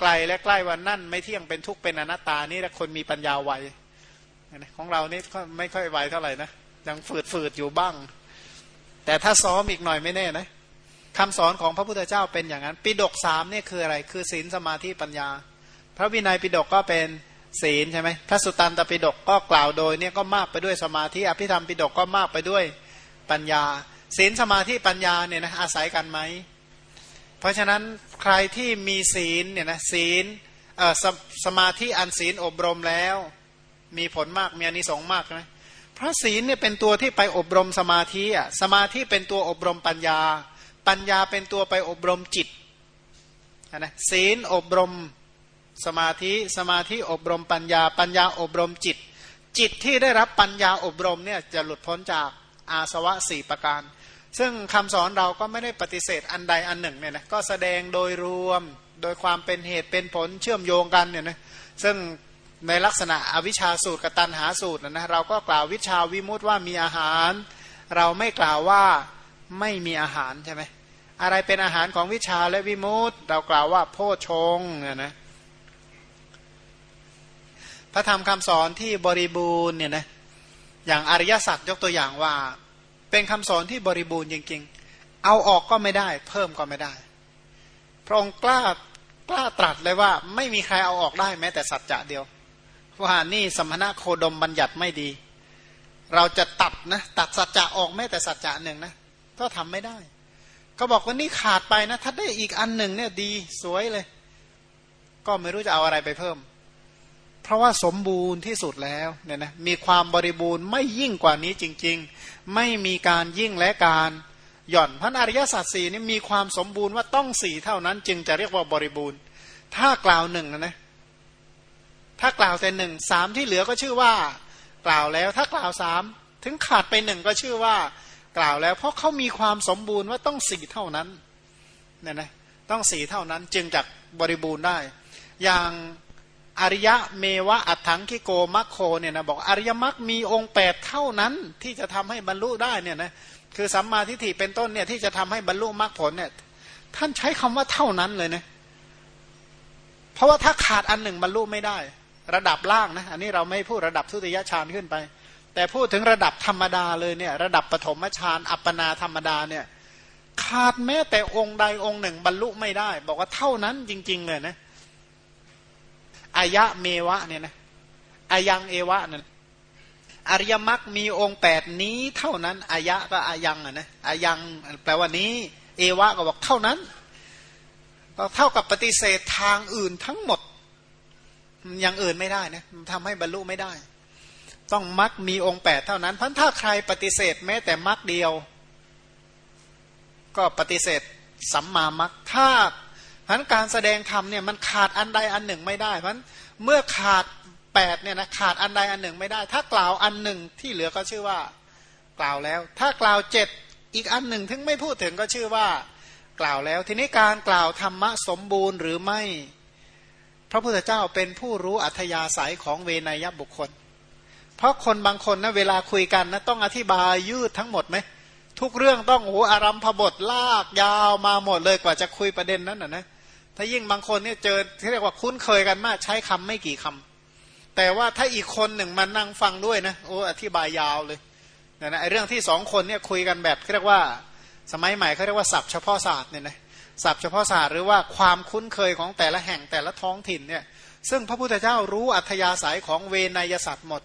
ไกลและใกล้วันนั่น ไม่เที่ยงเป็นทุกข์เป็นอนัตตานี่แหละคนมีปัญญาไวของเรานี่ไม่ค่อยไวเท่าไหร่นะยังฝืดฝืดอยู่บ้าง แต่ถ้าซ้อมอีกหน่อยไม่แน่นะ คำสอนของพระพุทธเจ้าเป็นอย่างนั้นปิดกสามนี่คืออะไร คือศีลสมาธิปัญญา พระวินัยปิดกก็เป็นศีลใช่ไหมพระสุตตันตปิดกก็กล่าวโดยเนี่ยก็มากไปด้วยสมาธิอภิธรรมปิดกก็มากไปด้วยปัญญา ศีลสมาธิปัญญาเนี่ยนะอาศัยกันไหม เพราะฉะนั้นใครที่มีศีลเนี่ยนะศีลสสมาธิอันศีลอบรมแล้ว มีผลมากมีอนิสงส์มากนะพระศีลเนี่ยเป็นตัวที่ไปอบรมสมาธิอะสมาธิเป็นตัวอบรมปัญญา ปัญญาเป็นตัวไปอบรมจิตนะศีลอบรมสมาธิสมาธิอบรมปัญญา ปัญญาอบรมจิต จิตที่ได้รับปัญญาอบรมเนี่ยจะหลุดพ้นจากอาสวะสี่ประการ ซึ่งคำสอนเราก็ไม่ได้ปฏิเสธอันใดอันหนึ่งเนี่ยนะก็แสดงโดยรวมโดยความเป็นเหตุเป็นผลเชื่อมโยงกันเนี่ยนะซึ่งในลักษณะอวิชชาสูตรกับตันหาสูตรนะนะเราก็กล่าววิชาวิมุตว่ามีอาหาร เราไม่กล่าวว่าไม่มีอาหารใช่ไหม อะไรเป็นอาหารของวิชาและวิมุตเรากล่าวว่าโพชงเนี่ยนะพระธรรมคำสอนที่บริบูรณ์เนี่ยนะอย่างอริยสัจยกตัวอย่างว่า เป็นคำสอนที่บริบูรณ์จริง ๆ เอาออกก็ไม่ได้ เพิ่มก็ไม่ได้ พระองค์กล้ากล้าตรัสเลยว่า ไม่มีใครเอาออกได้แม้แต่สัจจะเดียวว่านี่สมณะโคดมบัญญัติไม่ดี เราจะตัดนะตัดสัจจะออกแม้แต่สัจจะหนึ่งนะก็ทำไม่ได้ เขาบอกว่านี่ขาดไปนะ ถ้าได้อีกอันหนึ่งเนี่ยดีสวยเลย ก็ไม่รู้จะเอาอะไรไปเพิ่ม เพราะว่าสมบูรณ์ที่สุดแล้วเนี่ยนะมีความบริบูรณ์ไม่ยิ่งกว่านี้จริง ๆ ไม่มีการยิ่งและการหย่อนพระอริยสัจสี่นี่มีความสมบูรณ์ว่าต้องสี่เท่านั้น จึงจะเรียกว่าบริบูรณ์ ถ้ากล่าวหนึ่งนะนะถ้ากล่าวแต่หนึ่งสามที่เหลือก็ชื่อว่า กล่าวแล้ว ถ้ากล่าวสามถึงขาดไปหนึ่งก็ชื่อว่า กล่าวแล้ว เพราะเขามีความสมบูรณ์ว่าต้องสี่เท่านั้นเนี่ยนะต้องสี่เท่านั้นจึงจะบริบูรณ์ได้ อย่างอริยะเมวะอัถังคิโกมัคโคเนี่ยนะบอกอริยมรรคมีองค์แปดเท่านั้นที่จะทำให้บรรลุได้เนี่ยนะคือสัมมาทิฏฐิเป็นต้นเนี่ยที่จะทำให้บรรลุมรรคผลเนี่ยท่านใช้คำว่าเท่านั้นเลยนะเพราะว่าถ้าขาดอันหนึ่งบรรลุไม่ได้ ระดับล่างนะอันนี้เราไม่พูดระดับทุติยฌานขึ้นไป แต่พูดถึงระดับธรรมดาเลยเนี่ยระดับปฐมฌานอัปปนาธรรมดาเนี่ยขาดแม้แต่องค์ใดองค์หนึ่งบรรลุไม่ได้ บอกว่าเท่านั้นจริง ๆ เลยนะอายะเมวะเนี่ยนะอายังเอวะนั่นอริยมรรคมีองค์แปดนี้เท่านั้นอายะก็อายังอะนะอายังแปลว่านี้ เอวะก็บอกเท่านั้นก็เท่ากับปฏิเสธทางอื่นทั้งหมด อย่างอื่นไม่ได้นะทำให้บรรลุไม่ได้ ต้องมรรคมีองค์แปดเท่านั้น เพันถ้าใครปฏิเสธแม้แต่มรรคเดียว ก็ปฏิเสธสัมมามรรคถ้าพันการแสดงธรรมเนี่ยมันขาดอันใดอันหนึ่งไม่ได้พันเมื่อขาดแปดเนี่ยนะขาดอันใดอันหนึ่งไม่ได้ ถ้ากล่าวอันหนึ่งที่เหลือก็ชื่อว่ากล่าวแล้ว ถ้ากล่าวเจ็ดอีกอันหนึ่งถึงไม่พูดถึงก็ชื่อว่ากล่าวแล้ว ทีนี้การกล่าวธรรมะสมบูรณ์หรือไม่ พระพุทธเจ้าเป็นผู้รู้อัธยาศัยของเวนยบุคคล เพราะคนบางคนนะเวลาคุยกันนะต้องอธิบายยืดทั้งหมดไหมทุกเรื่องต้องโอ้อารัมพบทลากยาวมาหมดเลยกว่าจะคุยประเด็นนั้นนะนะถ้ายิ่งบางคนเนี่ยเจอที่เรียกว่าคุ้นเคยกันมากใช้คำไม่กี่คำแต่ว่าถ้าอีกคนหนึ่งมานั่งฟังด้วยนะโอ้อธิบายยาวเลยนะนะไอเรื่องที่สองคนเนี่ยคุยกันแบบเรียกว่าสมัยใหม่เขาเรียกว่าศัพท์เฉพาะศาสตร์เนี่ยนะศัพท์เฉพาะศาสตร์หรือว่าความคุ้นเคยของแต่ละแห่งแต่ละท้องถิ่นเนี่ยซึ่งพระพุทธเจ้ารู้อัธยาศัยของเวนยศัตร์หมด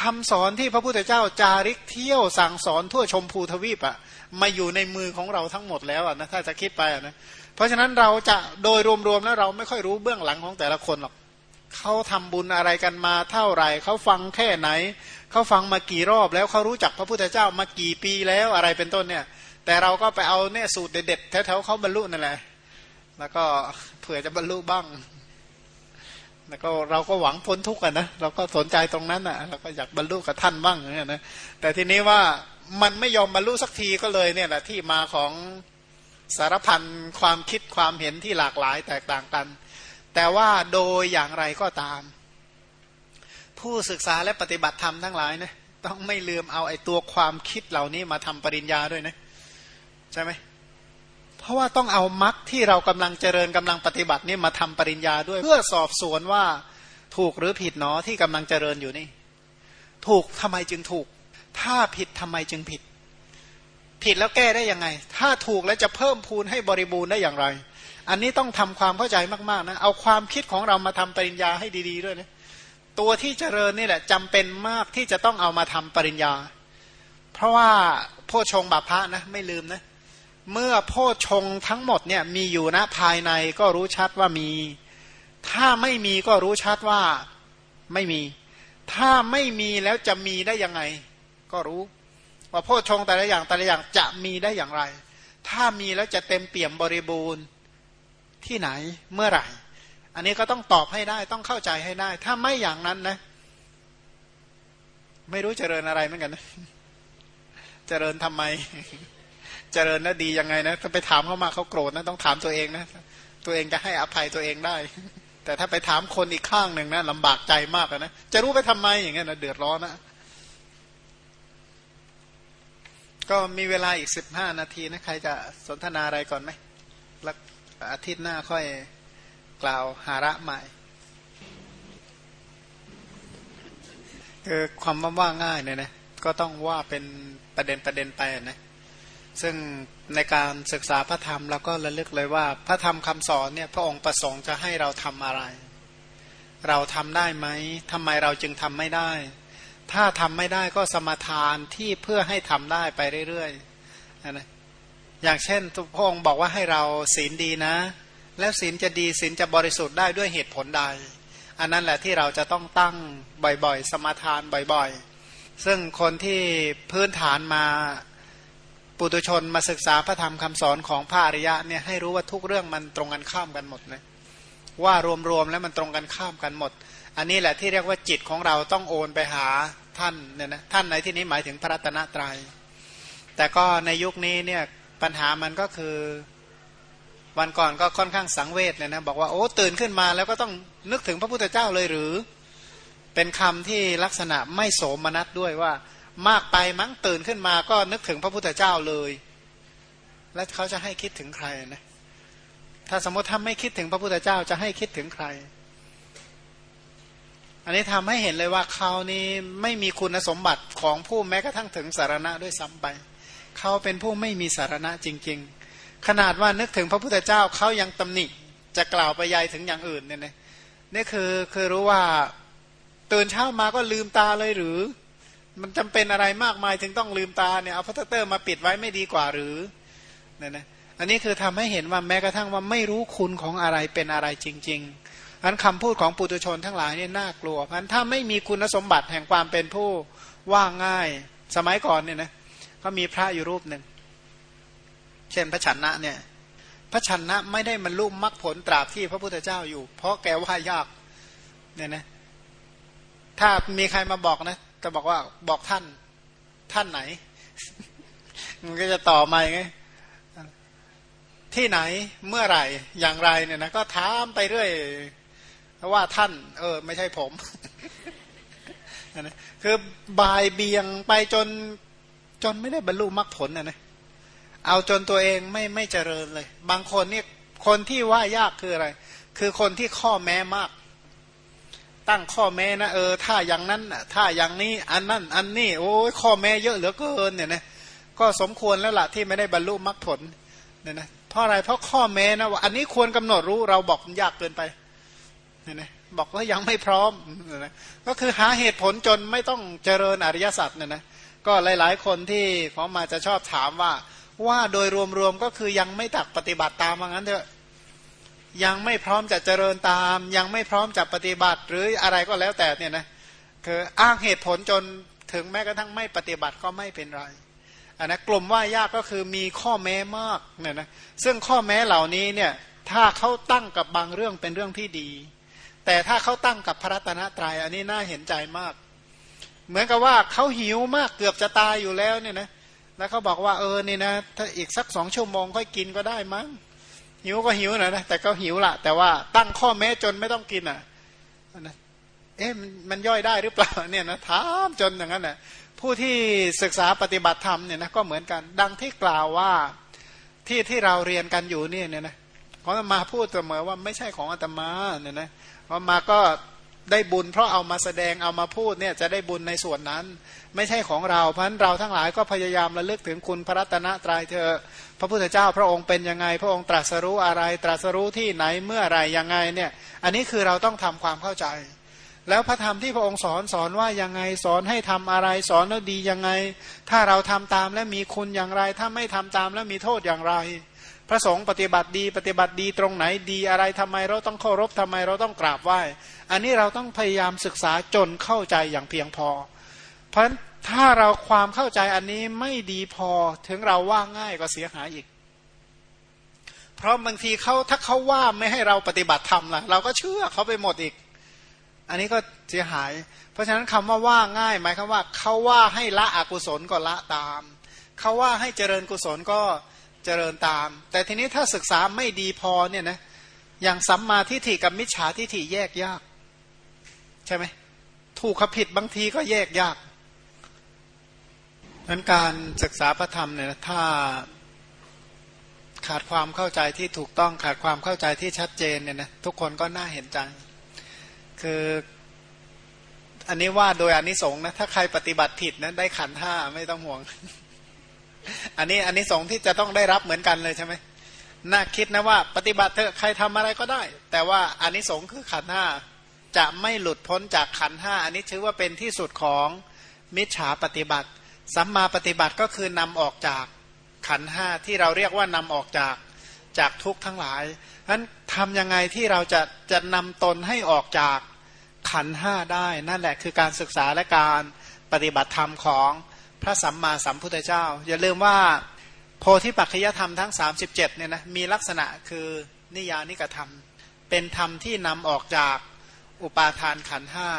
คำสอนที่พระพุทธเจ้าจาริกเที่ยวสั่งสอนทั่วชมพูทวีปอะมาอยู่ในมือของเราทั้งหมดแล้วอะนะถ้าจะคิดไปอะนะเพราะฉะนั้นเราจะโดยรวมๆแล้วเราไม่ค่อยรู้เบื้องหลังของแต่ละคนหรอกเขาทำบุญอะไรกันมาเท่าไหร่เขาฟังแค่ไหนเขาฟังมากี่รอบแล้วเขารู้จักพระพุทธเจ้ามากี่ปีแล้วอะไรเป็นต้นเนี่ย แต่เราก็ไปเอาเนี่ยสูตรเด็ดๆแถวๆเขาบรรลุนั่นแหละแล้วก็เผื่อจะบรรลุบ้าง แล้วก็เราก็หวังพ้นทุกข์กันนะเราก็สนใจตรงนั้นอะเราก็อยากบรรลุกับท่านบ้างเนี่ยนะแต่ทีนี้ว่ามันไม่ยอมบรรลุสักทีก็เลยเนี่ยแหละที่มาของสารพันความคิดความเห็นที่หลากหลายแตกต่างกัน แต่ว่าโดยอย่างไรก็ตาม ผู้ศึกษาและปฏิบัติธรรมทั้งหลายนะต้องไม่ลืมเอาไอ้ตัวความคิดเหล่านี้มาทำปริญญาด้วยนะใช่ไหม เพราะว่าต้องเอามรรคที่เรากำลังเจริญกำลังปฏิบัตินี่มาทำปริญญาด้วย เพื่อสอบสวนว่าถูกหรือผิดหนอที่กำลังเจริญอยู่นี่ ถูกทำไมจึงถูก ถ้าผิดทำไมจึงผิด ผิดแล้วแก้ได้ยังไง ถ้าถูกแล้วจะเพิ่มพูนให้บริบูรณ์ได้อย่างไร อันนี้ต้องทำความเข้าใจมากๆนะเอาความคิดของเรามาทำปริญญาให้ดี ๆ ด้วยนะตัวที่เจริญนี่แหละจำเป็นมากที่จะต้องเอามาทำปริญญา เพราะว่าโพชงบัพพะนะไม่ลืมนะ เมื่อโพชงทั้งหมดเนี่ยมีอยู่นะภายในก็รู้ชัดว่ามี ถ้าไม่มีก็รู้ชัดว่าไม่มี ถ้าไม่มีแล้วจะมีได้ยังไง ก็รู้ ว่าโพชงแต่ละอย่างแต่ละอย่างจะมีได้อย่างไร ถ้ามีแล้วจะเต็มเปี่ยมบริบูรณ์ที่ไหนเมื่อไหร่ อันนี้ก็ต้องตอบให้ได้ต้องเข้าใจให้ได้ ถ้าไม่อย่างนั้นนะ ไม่รู้เจริญอะไรเหมือนกันนะเจริญทำไม เจริญแล้วดียังไงนะถ้าไปถามเขามาเขาโกรธนะต้องถามตัวเองนะตัวเองจะให้อภัยตัวเองได้ แต่ถ้าไปถามคนอีกข้างหนึ่งนะลำบากใจมากนะจะรู้ไปทำไมอย่างเงี้ยนะเดือดร้อนนะก็มีเวลาอีกสิบห้านาทีนะใครจะสนทนาอะไรก่อนไหมแล้วอาทิตย์หน้าค่อยกล่าวหาระใหม่คือความว่าว่าง่ายเนี่ยนะก็ต้องว่าเป็นประเด็นประเด็นไปนะ ซึ่งในการศึกษาพระธรรมเราก็ระลึกเลยว่าพระธรรมคำสอนเนี่ยพระองค์ประสงค์จะให้เราทำอะไร เราทำได้ไหมทำไมเราจึงทำไม่ได้ ถ้าทำไม่ได้ก็สมทานที่เพื่อให้ทำได้ไปเรื่อยๆนะอย่างเช่นพระองค์บอกว่าให้เราศีลดีนะ แล้วศีลจะดีศีลจะบริสุทธิ์ได้ด้วยเหตุผลใด อันนั้นแหละที่เราจะต้องตั้งบ่อยๆ สมทานบ่อยๆ ซึ่งคนที่พื้นฐานมา ปุตุชนมาศึกษาพระธรรมคำสอนของพระอริยะเนี่ยให้รู้ว่าทุกเรื่องมันตรงกันข้ามกันหมดเลยว่ารวมๆแล้วมันตรงกันข้ามกันหมด อันนี้แหละที่เรียกว่าจิตของเราต้องโอนไปหาท่านเนี่ยนะท่านในที่นี้หมายถึงพระรัตนตรยัย แต่ก็ในยุคนี้เนี่ยปัญหามันก็คือวันก่อนก็ค่อนข้างสังเวชเลยนะบอกว่าโอ้ตื่นขึ้นมาแล้วก็ต้องนึกถึงพระพุทธเจ้าเลยหรือ เป็นคำที่ลักษณะไม่โสมนัสด้วยว่า มากไปมั้งตื่นขึ้นมาก็นึกถึงพระพุทธเจ้าเลย แล้วเขาจะให้คิดถึงใครนะถ้าสมมติถ้าไม่คิดถึงพระพุทธเจ้าจะให้คิดถึงใคร อันนี้ทำให้เห็นเลยว่าเขานี้ไม่มีคุณสมบัติของผู้แม้กระทั่งถึงสารณะด้วยซ้ำไป เขาเป็นผู้ไม่มีสารณะจริง ๆ ขนาดว่านึกถึงพระพุทธเจ้าเขายังตำหนิจะกล่าวไปยายถึงอย่างอื่นเนี่ยนะนี่คือคือรู้ว่าตื่นเช้ามาก็ลืมตาเลยหรือ มันจำเป็นอะไรมากมายถึงต้องลืมตาเนี่ยเอาพัตเตอร์มาปิดไว้ไม่ดีกว่าหรือเนี่ยนะอันนี้คือทำให้เห็นว่าแม้กระทั่งว่าไม่รู้คุณของอะไรเป็นอะไรจริงๆอันคำพูดของปุถุชนทั้งหลายเนี่ยน่ากลัวเพราะถ้าไม่มีคุณสมบัติแห่งความเป็นผู้ว่าง่าย สมัยก่อนเนี่ยนะก็มีพระอยู่รูปหนึ่งเช่นพระชันนะเนี่ยพระชันนะไม่ได้มันลุ่มมรรคผลตราบที่พระพุทธเจ้าอยู่ เพราะแกว่ายากเนี่ยนะถ้ามีใครมาบอกนะ ก็บอกว่าบอกท่านท่านไหน มันก็จะต่อมาไงที่ไหนเมื่อไหร่อย่างไรเนี่ยนะก็ถามไปเรื่อยว่าท่าน เออ ไม่ใช่ผมนะคือบายเบียงไปจนจนไม่ได้บรรลุมรรคผลนะนะเอาจนตัวเองไม่ไม่เจริญเลย บางคนเนี่ยคนที่ว่ายากคืออะไร คือคนที่ข้อแม้มาก ตั้งข้อแม้นะเออถ้าอย่างนั้นถ้าอย่างนี้อันนั้นอันนี้โอ้ยข้อแม้เยอะเหลือเกินเนี่ยนะก็สมควรแล้วล่ะที่ไม่ได้บรรลุมรรคผลเนี่ยนะเพราะอะไรเพราะข้อแม้นะว่าอันนี้ควรกำหนดรู้เราบอกมันยากเกินไปเนี่ยนะบอกว่ายังไม่พร้อมเนี่ยนะก็คือหาเหตุผลจนไม่ต้องเจริญอริยสัจเนี่ยนะก็หลาย ๆ คนที่ขามาจะชอบถามว่า ว่าโดยรวมๆก็คือยังไม่ตักปฏิบัติตามว่างั้นเถอะ ยังไม่พร้อมจะเจริญตาม ยังไม่พร้อมจะปฏิบัติ หรืออะไรก็แล้วแต่เนี่ยนะคืออ้างเหตุผลจนถึงแม้กระทั่งไม่ปฏิบัติก็ไม่เป็นไรอันนะกลุ่มว่ายากก็คือมีข้อแม้มากเนี่ยนะซึ่งข้อแม้เหล่านี้เนี่ยถ้าเขาตั้งกับบางเรื่องเป็นเรื่องที่ดี แต่ถ้าเขาตั้งกับพระรัตนตรยัยอันนี้น่าเห็นใจมาก เหมือนกับว่าเขาหิวมากเกือบจะตายอยู่แล้วเนี่ยนะแล้วเขาบอกว่าเออนี่นะถ้าอีกสักสองชั่วโมงค่อยกินก็ได้มั้ง หิวก็หิวนะนะแต่ก็หิวละแต่ว่าตั้งข้อแม้จนไม่ต้องกินอะนะเอ๊ะมันย่อยได้หรือเปล่าเนี่ยนะถามจนอย่างนั้นแหละผู้ที่ศึกษาปฏิบัติธรรมเนี่ยนะก็เหมือนกัน ดังที่กล่าวว่าที่ที่เราเรียนกันอยู่เนี่ยเนี่ยนะของอาตมาพูดเสมอว่าไม่ใช่ของอาตมาเนี่ยนะเพราตมาก็ ได้บุญเพราะเอามาแสดงเอามาพูดเนี่ยจะได้บุญในส่วนนั้น ไม่ใช่ของเราเพราะฉะนั้นเราทั้งหลายก็พยายามระลึกถึงคุณพระรัตนตรัยเธอพระพุทธเจ้าพระองค์เป็นยังไง พระองค์ตรัสรู้อะไร ตรัสรู้ที่ไหนเมื่อไรยังไงเนี่ยอันนี้คือเราต้องทำความเข้าใจ แล้วพระธรรมที่พระองค์สอนสอนว่ายังไงสอนให้ทำอะไรสอนแล้วดียังไง ถ้าเราทำตามแล้วมีคุณอย่างไร ถ้าไม่ทำตามแล้วมีโทษอย่างไร พระสงฆ์ปฏิบัติดี ปฏิบัติดีตรงไหนดีอะไรทำไมเราต้องเคารพทำไมเราต้องกราบไหว้ อันนี้เราต้องพยายามศึกษาจนเข้าใจอย่างเพียงพอ เพราะถ้าเราความเข้าใจอันนี้ไม่ดีพอถึงเราว่าง่ายก็เสียหายอีก เพราะบางทีเขาถ้าเขาว่าไม่ให้เราปฏิบัติธรรมล่ะเราก็เชื่อเขาไปหมดอีก อันนี้ก็เสียหาย เพราะฉะนั้นคำว่าว่าง่ายหมายคำว่าเขาว่าให้ละอกุศลก็ละตามเขาว่าให้เจริญกุศลก็เจริญตาม แต่ทีนี้ถ้าศึกษาไม่ดีพอเนี่ยนะอย่างสัมมาทิฏฐิกับมิจฉาทิฏฐิแยกยาก ใช่ไหมถูกขผิดบางทีก็แยกยากนั้นการศึกษาพระธรรมเนี่ยถ้าขาดความเข้าใจที่ถูกต้องขาดความเข้าใจที่ชัดเจนเนี่ยนะทุกคนก็น่าเห็นใจคืออันนี้ว่าโดยอนนิสงส์นะถ้าใครปฏิบัติผิดนะได้ขันห้าไม่ต้องห่วง อันนี้อันนิสงที่จะต้องได้รับเหมือนกันเลยใช่ไหมน่าคิดนะว่า ปฏิบัติเถอะใครทำอะไรก็ได้ แต่ว่าอันนิสงคือขันห้าจะไม่หลุดพ้นจากขันห้าอันนี้ถือว่าเป็นที่สุดของมิจฉาปฏิบัติ สัมมาปฏิบัติก็คือนำออกจากขันห้าที่เราเรียกว่านำออกจากจากทุกข์ทั้งหลายนั้นทำยังไงที่เราจะจะนำตนให้ออกจากขันห้าได้ นั่นแหละคือการศึกษาและการปฏิบัติธรรมของ พระสัมมาสัมพุทธเจ้า อย่าลืมว่าโพธิปัจจยธรรมทั้ง 37เนี่ยนะมีลักษณะคือนิยานิกธรรม เป็นธรรมที่นำออกจากอุปาทานขันห้า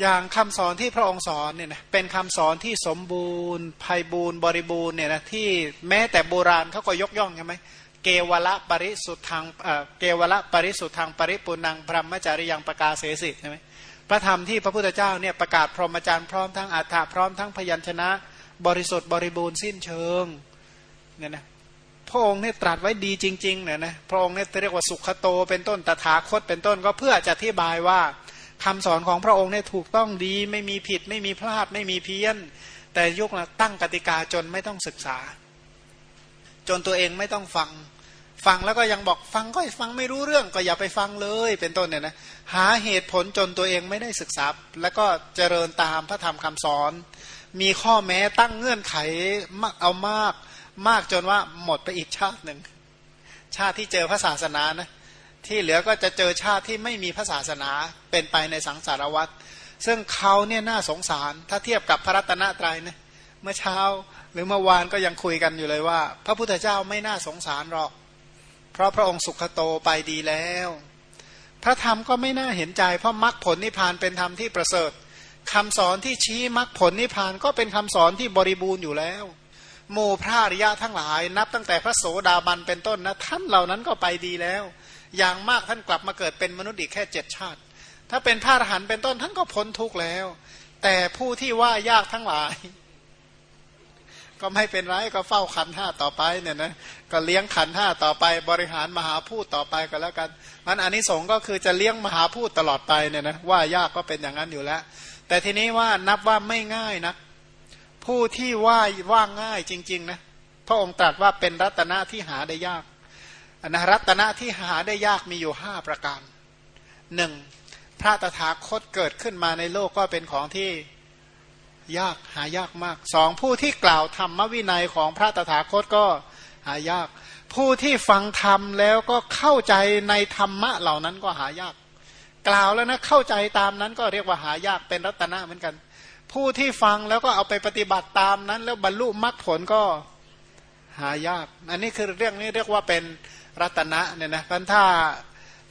อย่างคำสอนที่พระองค์สอนเนี่ยนะเป็นคำสอนที่สมบูรณ์ภัยบูรณ์บริบูรณ์เนี่ยนะที่แม้แต่โบราณเขาก็ยกย่องใช่ไหมเกวละปริสุทธังเกวละปริสุทธังปริปุนังพระมจาริยังประกาศเสสิใช่ไหม พระธรรมที่พระพุทธเจ้าเนี่ยประกาศพรหมจารย์พร้อมทั้งอัฏฐะพร้อมทั้งพยัญชนะ บริสุทธิ์บริบูรณ์สิ้นเชิงเนี่ยนะพระองค์เนี่ยตรัสไว้ดีจริงๆเนี่ยนะพระองค์เนี่ยเรียกว่าสุขโต เป็นต้นตถาคตเป็นต้นก็เพื่อจะอธิบายว่าคำสอนของพระองค์เนี่ยถูกต้องดีไม่มีผิด ไม่มีพลาดไม่มีเพี้ยน แต่ยุคละตั้งกติกาจนไม่ต้องศึกษา จนตัวเองไม่ต้องฟัง ฟังแล้วก็ยังบอกฟังก็ฟังไม่รู้เรื่องก็อย่าไปฟังเลยเป็นต้นเนี่ยนะหาเหตุผลจนตัวเองไม่ได้ศึกษา แล้วก็เจริญตามพระธรรมคำสอน มีข้อแม้ตั้งเงื่อนไขมากเอามาก มากจนว่าหมดไปอีกชาติหนึ่ง ชาติที่เจอพระศาสนานะที่เหลือก็จะเจอชาติที่ไม่มีพระศาสนาเป็นไปในสังสารวัฏซึ่งเขาเนี่ยน่าสงสาร ถ้าเทียบกับพระรัตนตรัยนะเมื่อเช้าหรือเมื่อวานก็ยังคุยกันอยู่เลยว่า พระพุทธเจ้าไม่น่าสงสารหรอก เพราะพระองค์สุขโตไปดีแล้ว พระธรรมก็ไม่น่าเห็นใจ เพราะมรรคผลนิพพานเป็นธรรมที่ประเสริฐคำสอนที่ชี้มรรคผลนิพพานก็เป็นคำสอนที่บริบูรณ์อยู่แล้วโมพระอริยะทั้งหลาย นับตั้งแต่พระโสดาบันเป็นต้นนะท่านเหล่านั้นก็ไปดีแล้ว อย่างมากท่านกลับมาเกิดเป็นมนุษย์อีกแค่เจ็ดชาติ ถ้าเป็นพระอรหันต์เป็นต้นท่านก็พ้นทุกข์แล้ว แต่ผู้ที่ว่ายากทั้งหลาย ก็ไม่เป็นไรก็เฝ้าขันห้าต่อไปเนี่ยนะก็เลี้ยงขันห้าต่อไป บริหารมหาพูดต่อไปก็แล้วกันมันอันนี้สงก็คือจะเลี้ยงมหาพูดตลอดไปเนี่ยนะว่ายากก็เป็นอย่างนั้นอยู่แล้ว แต่ทีนี้ว่านับว่าไม่ง่ายนะผู้ที่ว่าว่าง่ายจริงๆนะพระองค์ตรัสว่าเป็นรัตนะที่หาได้ยากอนนะรัตนะที่หาได้ยากมีอยู่ห้าประการหนึ่งพระตถาคตเกิดขึ้นมาในโลกก็เป็นของที่ ยากหายากมากสองผู้ที่กล่าวธรรมวินัยของพระตถาคตก็หายาก ผู้ที่ฟังธรรมแล้วก็เข้าใจในธรรมะเหล่านั้นก็หายาก กล่าวแล้วนะเข้าใจตามนั้นก็เรียกว่าหายากเป็นรัตนะเหมือนกัน ผู้ที่ฟังแล้วก็เอาไปปฏิบัติตามนั้น แล้วบรรลุมรรคผลก็หายาก อันนี้คือเรื่องนี้เรียกว่าเป็นรัตนะเนี่ยนะพันธะ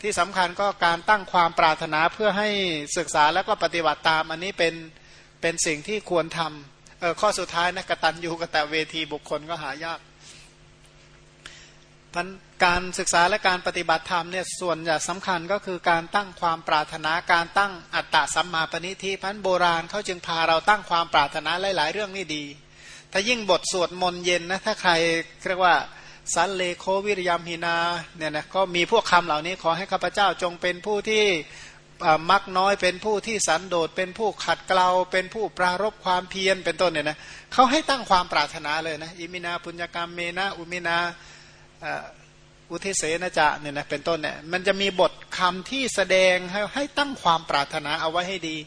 ที่สำคัญก็การตั้งความปรารถนาเพื่อให้ศึกษาแล้วก็ปฏิบัติตามอันนี้เป็น เป็นสิ่งที่ควรทำเออข้อสุดท้ายนะกตัญญูกะตะเวทีบุคคลก็หายากพันการศึกษาและการปฏิบัติธรรมเนี่ยส่วนใหญ่สำคัญก็คือการตั้งความปรารถนาการตั้งอัตตะสัมมาปณิทิพันโบราณเขาจึงพาเราตั้งความปรารถนาหลาย ๆ เรื่องนี่ดี ถ้ายิ่งบทสวดมนต์เย็นนะถ้าใครเรียกว่าสัลเลโข วิริยามหินาเนี่ยนะก็มีพวกคำเหล่านี้ขอให้ข้าพเจ้าจงเป็นผู้ที่ มักน้อยเป็นผู้ที่สันโดษเป็นผู้ขัดเกลาเป็นผู้ปรารภความเพียรเป็นต้นเนี่ยนะเขาให้ตั้งความปรารถนาเลยนะอิมินาปุญญะกัมเมนะอิมินาอุททิเสนะ จะเนี่ยนะเป็นต้นเนี่ยมันจะมีบทคำที่แสดงให้ให้ตั้งความปรารถนาเอาไว้ให้ดี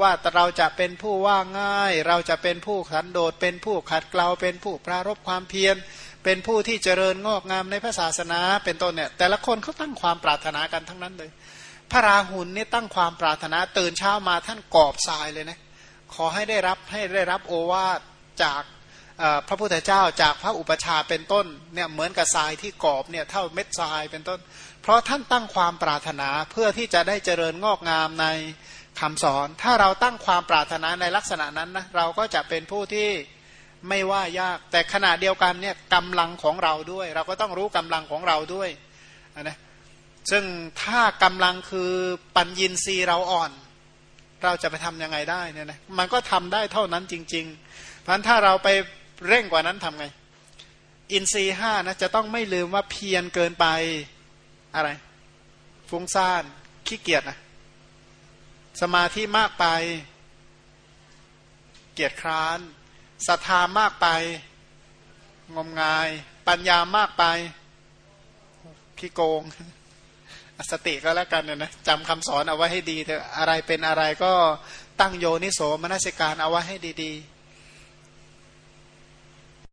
ว่าเราจะเป็นผู้ว่าง่าย เราจะเป็นผู้ขันโดดเป็นผู้ขัดเกลาเป็นผู้ปรารบความเพียร เป็นผู้ที่เจริญงอกงามในพระศาสนาเป็นต้นเนี่ยแต่ละคนเขาตั้งความปรารถนากันทั้งนั้นเลย พระราหุลนี่ตั้งความปรารถนาตื่นเช้ามาท่านกอบทรายเลยนะขอให้ได้รับให้ได้รับโอวาทจากพระพุทธเจ้าจากพระอุปชาเป็นต้นเนี่ยเหมือนกับทรายที่กรอบเนี่ยเท่าเม็ดทรายเป็นต้น เพราะท่านตั้งความปรารถนาเพื่อที่จะได้เจริญงอกงามในคำสอน ถ้าเราตั้งความปรารถนาในลักษณะนั้นนะเราก็จะเป็นผู้ที่ไม่ว่ายาก แต่ขณะเดียวกันเนี่ยกำลังของเราด้วย เราก็ต้องรู้กำลังของเราด้วยนะ ซึ่งถ้ากำลังคือปัญญีนีเราอ่อน เราจะไปทำยังไงได้เนี่ยนะมันก็ทำได้เท่านั้นจริง ๆ เพราะถ้าเราไปเร่งกว่านั้นทำไง อินทรีห้านะจะต้องไม่ลืมว่าเพียรเกินไปอะไร ฟุ้งซ่านขี้เกียจนะสมาธิมากไป เกียจคร้านศรัทธามากไป งมงาย ปัญญามากไปขี้โกง สติก็แล้วกันเนี่ยนะจำคำสอนเอาไว้ให้ดีเถอะอะไรเป็นอะไรก็ตั้งโยนิโสมนสิการเอาไว้ให้ดีๆ